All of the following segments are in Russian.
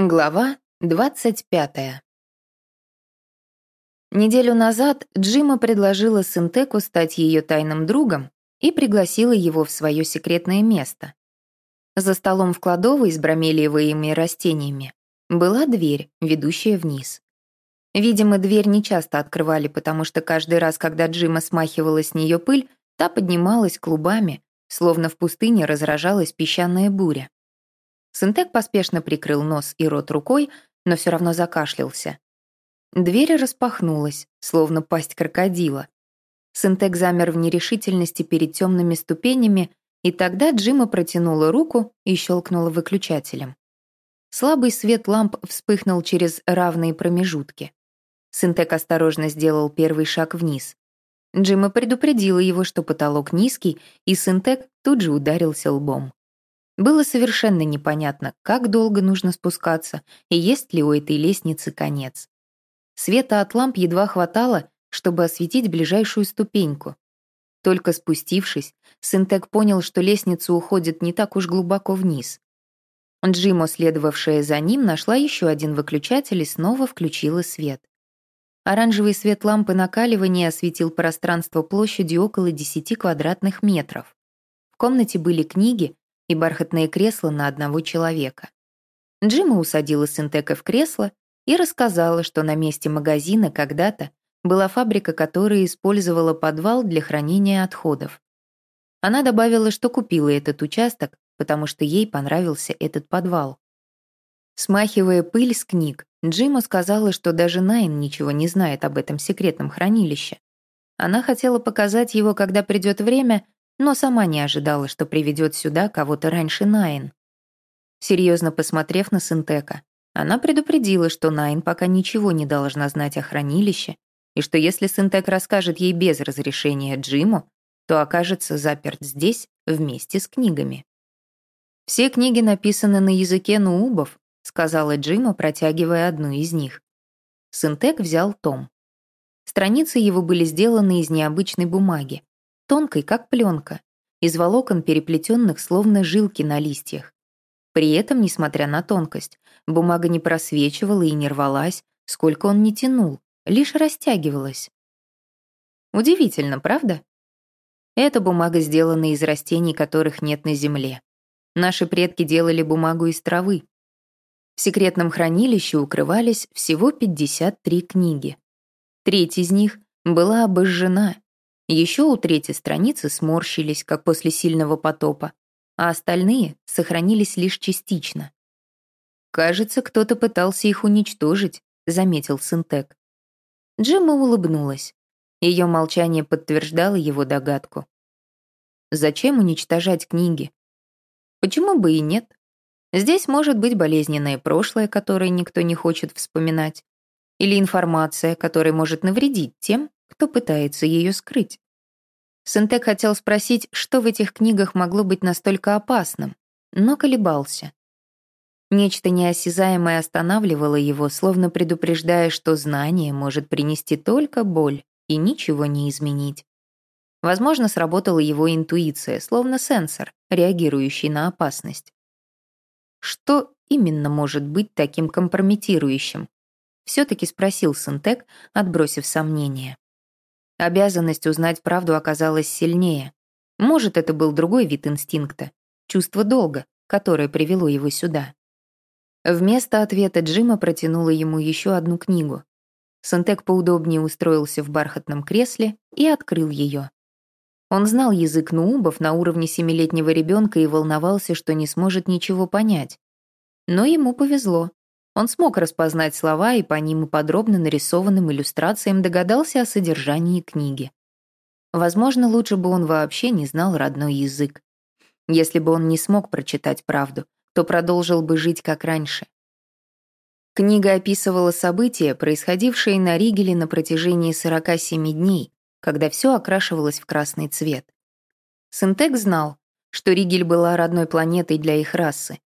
Глава 25. Неделю назад Джима предложила Синтеку стать ее тайным другом и пригласила его в свое секретное место. За столом в кладовой с бромелиевыми растениями была дверь, ведущая вниз. Видимо, дверь не часто открывали, потому что каждый раз, когда Джима смахивала с нее пыль, та поднималась клубами, словно в пустыне разражалась песчаная буря. Синтек поспешно прикрыл нос и рот рукой, но все равно закашлялся. Дверь распахнулась, словно пасть крокодила. Синтек замер в нерешительности перед темными ступенями, и тогда Джима протянула руку и щелкнула выключателем. Слабый свет ламп вспыхнул через равные промежутки. Синтек осторожно сделал первый шаг вниз. Джима предупредила его, что потолок низкий, и Синтек тут же ударился лбом. Было совершенно непонятно, как долго нужно спускаться и есть ли у этой лестницы конец. Света от ламп едва хватало, чтобы осветить ближайшую ступеньку. Только спустившись, Синтек понял, что лестница уходит не так уж глубоко вниз. Джимо, следовавшая за ним, нашла еще один выключатель и снова включила свет. Оранжевый свет лампы накаливания осветил пространство площадью около 10 квадратных метров. В комнате были книги, и бархатное кресло на одного человека. Джима усадила Синтека в кресло и рассказала, что на месте магазина когда-то была фабрика, которая использовала подвал для хранения отходов. Она добавила, что купила этот участок, потому что ей понравился этот подвал. Смахивая пыль с книг, Джима сказала, что даже Найн ничего не знает об этом секретном хранилище. Она хотела показать его, когда придет время, но сама не ожидала, что приведет сюда кого-то раньше Найн. Серьезно посмотрев на Синтека, она предупредила, что Найн пока ничего не должна знать о хранилище, и что если Синтек расскажет ей без разрешения Джиму, то окажется заперт здесь вместе с книгами. «Все книги написаны на языке нуубов», сказала Джима, протягивая одну из них. Синтек взял том. Страницы его были сделаны из необычной бумаги тонкой, как пленка, из волокон, переплетенных словно жилки на листьях. При этом, несмотря на тонкость, бумага не просвечивала и не рвалась, сколько он не тянул, лишь растягивалась. Удивительно, правда? Эта бумага сделана из растений, которых нет на земле. Наши предки делали бумагу из травы. В секретном хранилище укрывались всего 53 книги. Треть из них была обожжена еще у третьей страницы сморщились, как после сильного потопа, а остальные сохранились лишь частично. «Кажется, кто-то пытался их уничтожить», — заметил Синтек. Джимма улыбнулась. Ее молчание подтверждало его догадку. «Зачем уничтожать книги? Почему бы и нет? Здесь может быть болезненное прошлое, которое никто не хочет вспоминать, или информация, которая может навредить тем, кто пытается ее скрыть. Сентек хотел спросить, что в этих книгах могло быть настолько опасным, но колебался. Нечто неосязаемое останавливало его, словно предупреждая, что знание может принести только боль и ничего не изменить. Возможно, сработала его интуиция, словно сенсор, реагирующий на опасность. Что именно может быть таким компрометирующим? Все-таки спросил Синтек, отбросив сомнения. Обязанность узнать правду оказалась сильнее. Может, это был другой вид инстинкта, чувство долга, которое привело его сюда. Вместо ответа Джима протянула ему еще одну книгу. Сантек поудобнее устроился в бархатном кресле и открыл ее. Он знал язык нуубов на уровне семилетнего ребенка и волновался, что не сможет ничего понять. Но ему повезло. Он смог распознать слова и по ним и подробно нарисованным иллюстрациям догадался о содержании книги. Возможно, лучше бы он вообще не знал родной язык. Если бы он не смог прочитать правду, то продолжил бы жить как раньше. Книга описывала события, происходившие на Ригеле на протяжении 47 дней, когда все окрашивалось в красный цвет. Синтек знал, что Ригель была родной планетой для их расы.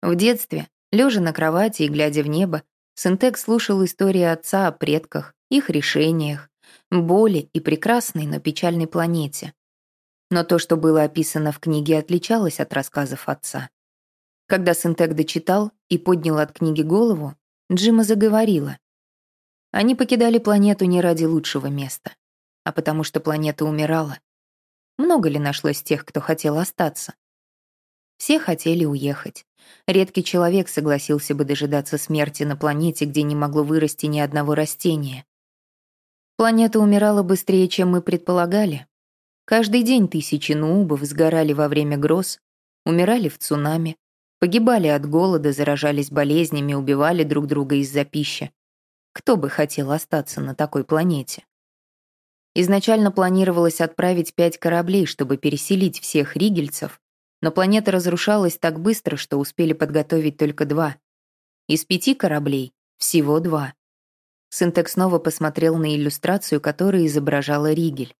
В детстве Лежа на кровати и глядя в небо, Синтек слушал истории отца о предках, их решениях, боли и прекрасной, но печальной планете. Но то, что было описано в книге, отличалось от рассказов отца. Когда Синтек дочитал и поднял от книги голову, Джима заговорила. Они покидали планету не ради лучшего места, а потому что планета умирала. Много ли нашлось тех, кто хотел остаться? Все хотели уехать. Редкий человек согласился бы дожидаться смерти на планете, где не могло вырасти ни одного растения. Планета умирала быстрее, чем мы предполагали. Каждый день тысячи нуубов сгорали во время гроз, умирали в цунами, погибали от голода, заражались болезнями, убивали друг друга из-за пищи. Кто бы хотел остаться на такой планете? Изначально планировалось отправить пять кораблей, чтобы переселить всех ригельцев, но планета разрушалась так быстро, что успели подготовить только два. Из пяти кораблей всего два. Синтек снова посмотрел на иллюстрацию, которая изображала Ригель.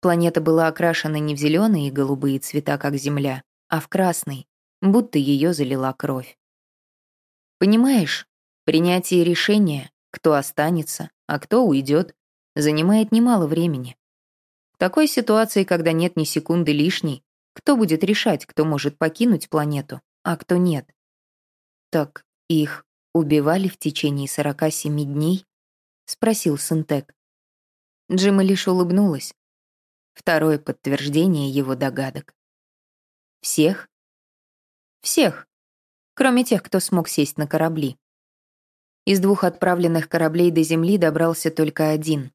Планета была окрашена не в зеленые и голубые цвета, как Земля, а в красный, будто ее залила кровь. Понимаешь, принятие решения кто останется, а кто уйдет, занимает немало времени. В такой ситуации, когда нет ни секунды лишней, кто будет решать, кто может покинуть планету, а кто нет? Так их убивали в течение 47 дней? Спросил Синтек. Джима лишь улыбнулась. Второе подтверждение его догадок. Всех? Всех, кроме тех, кто смог сесть на корабли. Из двух отправленных кораблей до Земли добрался только один.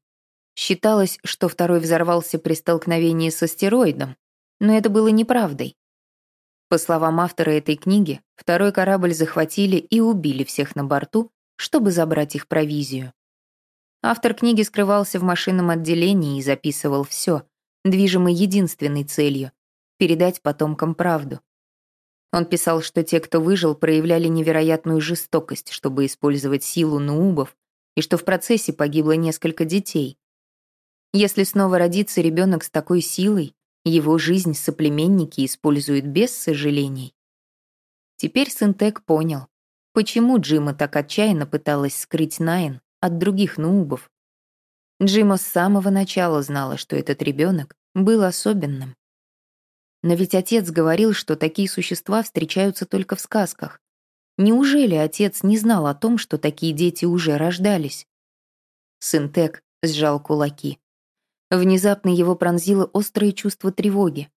Считалось, что второй взорвался при столкновении с астероидом, но это было неправдой. По словам автора этой книги, второй корабль захватили и убили всех на борту, чтобы забрать их провизию. Автор книги скрывался в машинном отделении и записывал все, движимый единственной целью — передать потомкам правду. Он писал, что те, кто выжил, проявляли невероятную жестокость, чтобы использовать силу нуубов, и что в процессе погибло несколько детей. Если снова родится ребенок с такой силой, его жизнь соплеменники используют без сожалений. Теперь Синтек понял, почему Джима так отчаянно пыталась скрыть Найн от других нуубов. Джима с самого начала знала, что этот ребенок был особенным. Но ведь отец говорил, что такие существа встречаются только в сказках. Неужели отец не знал о том, что такие дети уже рождались? Синтек сжал кулаки. Внезапно его пронзило острое чувство тревоги.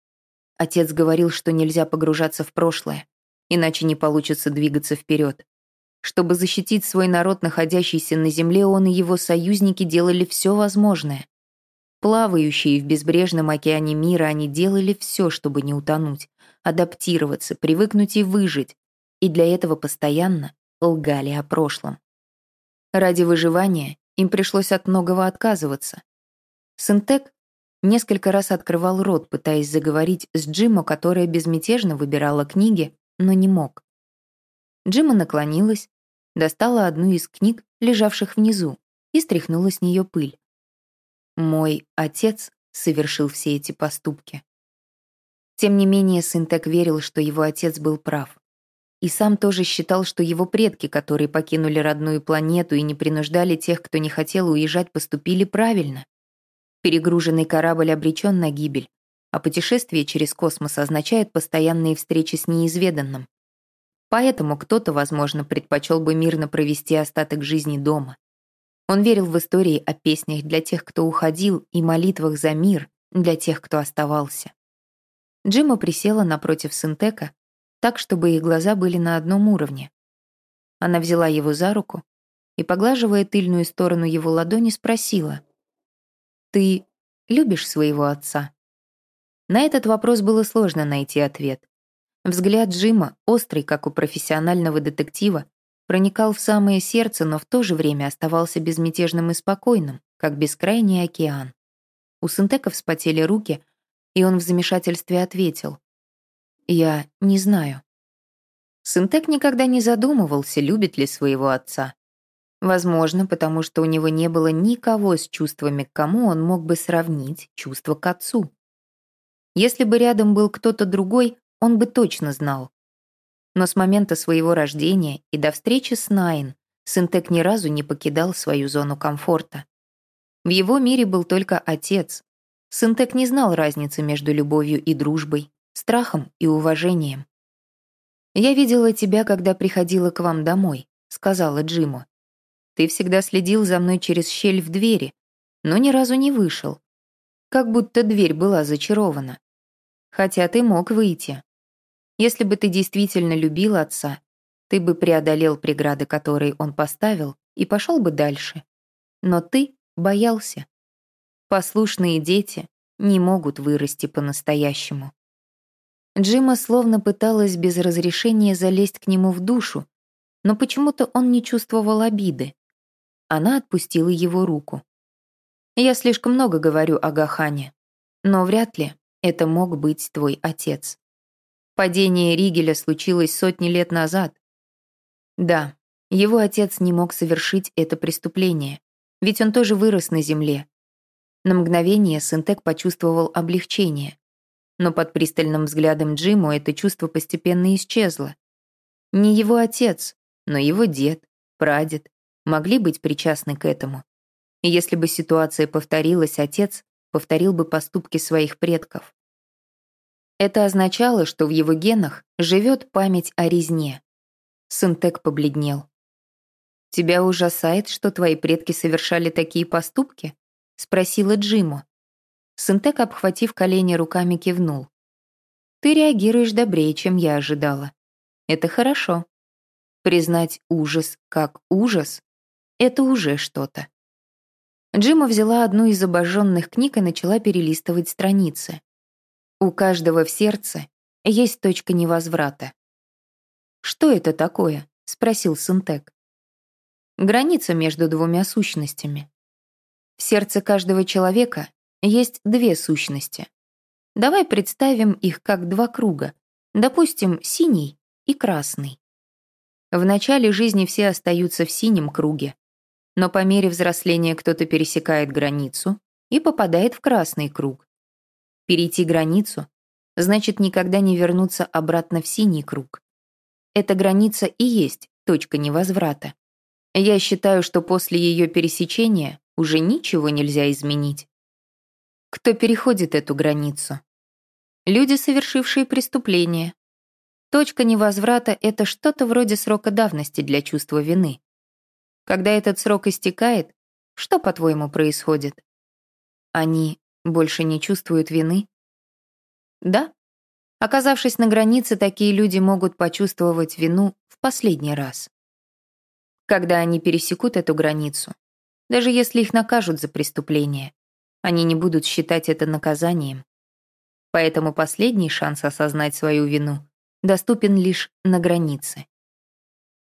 Отец говорил, что нельзя погружаться в прошлое, иначе не получится двигаться вперед. Чтобы защитить свой народ, находящийся на земле, он и его союзники делали все возможное. Плавающие в безбрежном океане мира, они делали все, чтобы не утонуть, адаптироваться, привыкнуть и выжить, и для этого постоянно лгали о прошлом. Ради выживания им пришлось от многого отказываться. Синтек несколько раз открывал рот, пытаясь заговорить с Джимо, которая безмятежно выбирала книги, но не мог. Джима наклонилась, достала одну из книг, лежавших внизу, и стряхнула с нее пыль. Мой отец совершил все эти поступки. Тем не менее, Синтек верил, что его отец был прав. И сам тоже считал, что его предки, которые покинули родную планету и не принуждали тех, кто не хотел уезжать, поступили правильно. Перегруженный корабль обречен на гибель, а путешествие через космос означает постоянные встречи с неизведанным. Поэтому кто-то, возможно, предпочел бы мирно провести остаток жизни дома. Он верил в истории о песнях для тех, кто уходил, и молитвах за мир для тех, кто оставался. Джима присела напротив Синтека, так, чтобы их глаза были на одном уровне. Она взяла его за руку и, поглаживая тыльную сторону его ладони, спросила, «Ты любишь своего отца?» На этот вопрос было сложно найти ответ. Взгляд Джима, острый, как у профессионального детектива, проникал в самое сердце, но в то же время оставался безмятежным и спокойным, как бескрайний океан. У Синтека вспотели руки, и он в замешательстве ответил. «Я не знаю». Синтек никогда не задумывался, любит ли своего отца. Возможно, потому что у него не было никого с чувствами, к кому он мог бы сравнить чувство к отцу. Если бы рядом был кто-то другой, он бы точно знал. Но с момента своего рождения и до встречи с Найн Синтек ни разу не покидал свою зону комфорта. В его мире был только отец. Синтек не знал разницы между любовью и дружбой, страхом и уважением. «Я видела тебя, когда приходила к вам домой», — сказала Джиму. «Ты всегда следил за мной через щель в двери, но ни разу не вышел. Как будто дверь была зачарована. Хотя ты мог выйти. Если бы ты действительно любил отца, ты бы преодолел преграды, которые он поставил, и пошел бы дальше. Но ты боялся. Послушные дети не могут вырасти по-настоящему. Джима словно пыталась без разрешения залезть к нему в душу, но почему-то он не чувствовал обиды. Она отпустила его руку. «Я слишком много говорю о Гахане, но вряд ли это мог быть твой отец. Падение Ригеля случилось сотни лет назад. Да, его отец не мог совершить это преступление, ведь он тоже вырос на земле. На мгновение Синтек почувствовал облегчение но под пристальным взглядом Джиму это чувство постепенно исчезло. Не его отец, но его дед, прадед могли быть причастны к этому. И если бы ситуация повторилась, отец повторил бы поступки своих предков. Это означало, что в его генах живет память о резне. Синтек побледнел. «Тебя ужасает, что твои предки совершали такие поступки?» — спросила Джиму. Синтек, обхватив колени руками, кивнул. «Ты реагируешь добрее, чем я ожидала. Это хорошо. Признать ужас как ужас — это уже что-то». Джима взяла одну из обожженных книг и начала перелистывать страницы. У каждого в сердце есть точка невозврата. «Что это такое?» — спросил Синтек. «Граница между двумя сущностями. В сердце каждого человека есть две сущности. Давай представим их как два круга, допустим, синий и красный. В начале жизни все остаются в синем круге, но по мере взросления кто-то пересекает границу и попадает в красный круг. Перейти границу значит никогда не вернуться обратно в синий круг. Эта граница и есть точка невозврата. Я считаю, что после ее пересечения уже ничего нельзя изменить кто переходит эту границу. Люди, совершившие преступление. Точка невозврата — это что-то вроде срока давности для чувства вины. Когда этот срок истекает, что, по-твоему, происходит? Они больше не чувствуют вины? Да. Оказавшись на границе, такие люди могут почувствовать вину в последний раз. Когда они пересекут эту границу, даже если их накажут за преступление, они не будут считать это наказанием. Поэтому последний шанс осознать свою вину доступен лишь на границе.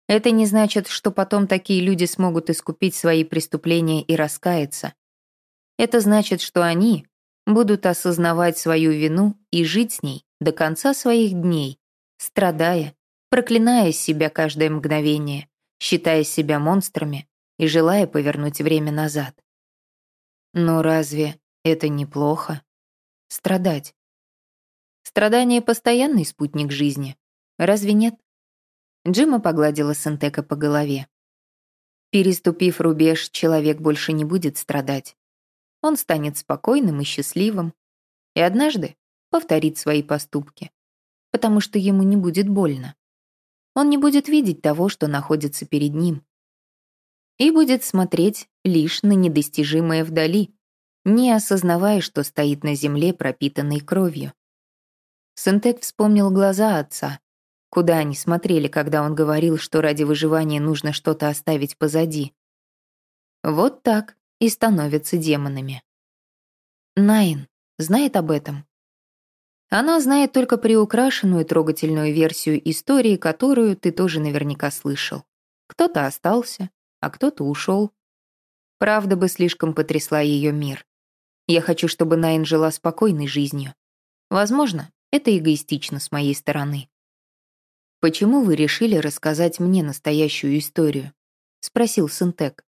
Это не значит, что потом такие люди смогут искупить свои преступления и раскаяться. Это значит, что они будут осознавать свою вину и жить с ней до конца своих дней, страдая, проклиная себя каждое мгновение, считая себя монстрами и желая повернуть время назад. Но разве это неплохо? Страдать. Страдание — постоянный спутник жизни. Разве нет? Джима погладила Сентека по голове. Переступив рубеж, человек больше не будет страдать. Он станет спокойным и счастливым. И однажды повторит свои поступки. Потому что ему не будет больно. Он не будет видеть того, что находится перед ним и будет смотреть лишь на недостижимое вдали, не осознавая, что стоит на земле, пропитанной кровью. Сентек вспомнил глаза отца, куда они смотрели, когда он говорил, что ради выживания нужно что-то оставить позади. Вот так и становятся демонами. Найн знает об этом. Она знает только приукрашенную трогательную версию истории, которую ты тоже наверняка слышал. Кто-то остался, а кто-то ушел. Правда бы слишком потрясла ее мир. Я хочу, чтобы Найн жила спокойной жизнью. Возможно, это эгоистично с моей стороны. «Почему вы решили рассказать мне настоящую историю?» — спросил Синтек.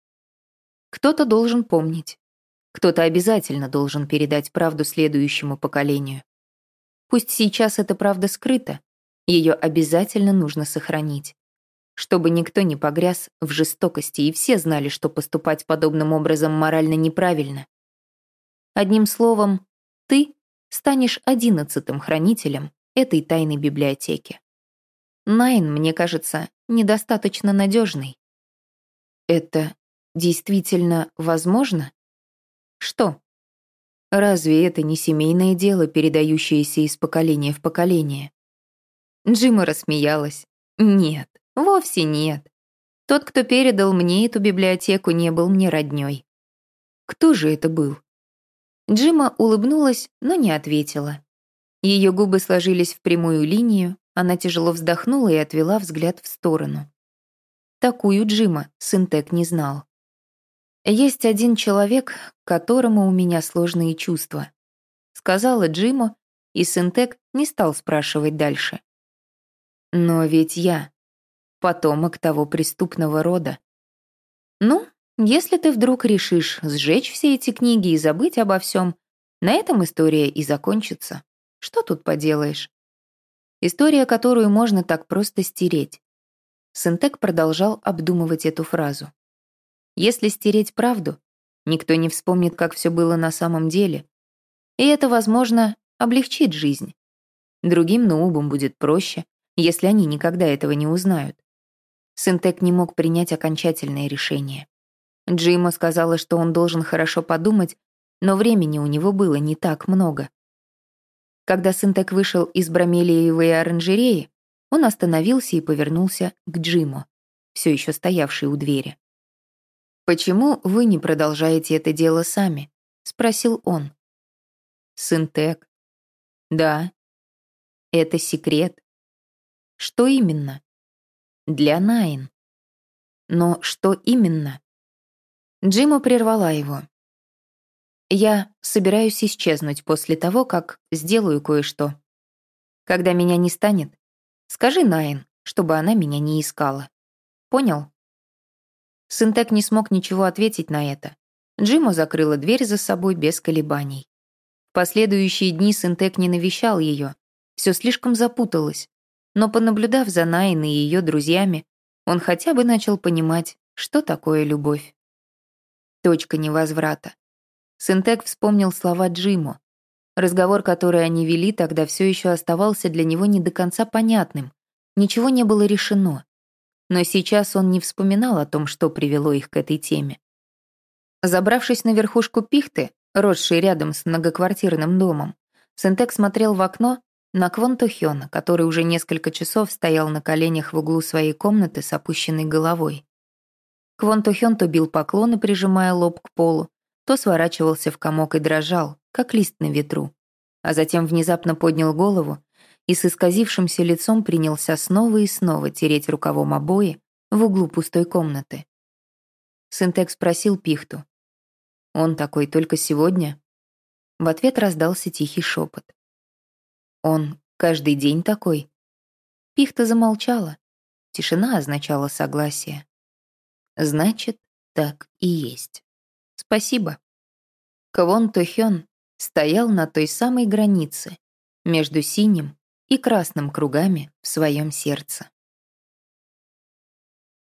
«Кто-то должен помнить. Кто-то обязательно должен передать правду следующему поколению. Пусть сейчас эта правда скрыта, ее обязательно нужно сохранить чтобы никто не погряз в жестокости, и все знали, что поступать подобным образом морально неправильно. Одним словом, ты станешь одиннадцатым хранителем этой тайной библиотеки. Найн, мне кажется, недостаточно надежный. Это действительно возможно? Что? Разве это не семейное дело, передающееся из поколения в поколение? Джима рассмеялась. Нет, вовсе нет. Тот, кто передал мне эту библиотеку, не был мне роднёй. Кто же это был? Джима улыбнулась, но не ответила. Ее губы сложились в прямую линию, она тяжело вздохнула и отвела взгляд в сторону. Такую Джима Синтек не знал. «Есть один человек, которому у меня сложные чувства», сказала Джиму, и Синтек не стал спрашивать дальше. «Но ведь я потомок того преступного рода. Ну, если ты вдруг решишь сжечь все эти книги и забыть обо всем, на этом история и закончится. Что тут поделаешь? История, которую можно так просто стереть. Синтек продолжал обдумывать эту фразу. Если стереть правду, никто не вспомнит, как все было на самом деле. И это, возможно, облегчит жизнь. Другим нубам будет проще, если они никогда этого не узнают. Синтек не мог принять окончательное решение. Джима сказала, что он должен хорошо подумать, но времени у него было не так много. Когда Синтек вышел из бромелиевой оранжереи, он остановился и повернулся к Джиму, все еще стоявший у двери. «Почему вы не продолжаете это дело сами?» — спросил он. «Синтек». «Да». «Это секрет». «Что именно?» «Для Найн». «Но что именно?» Джима прервала его. «Я собираюсь исчезнуть после того, как сделаю кое-что. Когда меня не станет, скажи Найн, чтобы она меня не искала. Понял?» Синтек не смог ничего ответить на это. Джима закрыла дверь за собой без колебаний. В последующие дни Синтек не навещал ее. Все слишком запуталось. Но понаблюдав за Найн и ее друзьями, он хотя бы начал понимать, что такое любовь. Точка невозврата. Синтек вспомнил слова Джиму. Разговор, который они вели, тогда все еще оставался для него не до конца понятным. Ничего не было решено. Но сейчас он не вспоминал о том, что привело их к этой теме. Забравшись на верхушку пихты, росшей рядом с многоквартирным домом, Синтек смотрел в окно на Квон Тухёна, который уже несколько часов стоял на коленях в углу своей комнаты с опущенной головой. Квон Тухён то бил поклоны, прижимая лоб к полу, то сворачивался в комок и дрожал, как лист на ветру, а затем внезапно поднял голову и с исказившимся лицом принялся снова и снова тереть рукавом обои в углу пустой комнаты. Синтек спросил Пихту. «Он такой только сегодня?» В ответ раздался тихий шепот. «Он каждый день такой?» Пихта замолчала. Тишина означала согласие. Значит, так и есть. Спасибо. Квон Тухён стоял на той самой границе между синим и красным кругами в своем сердце.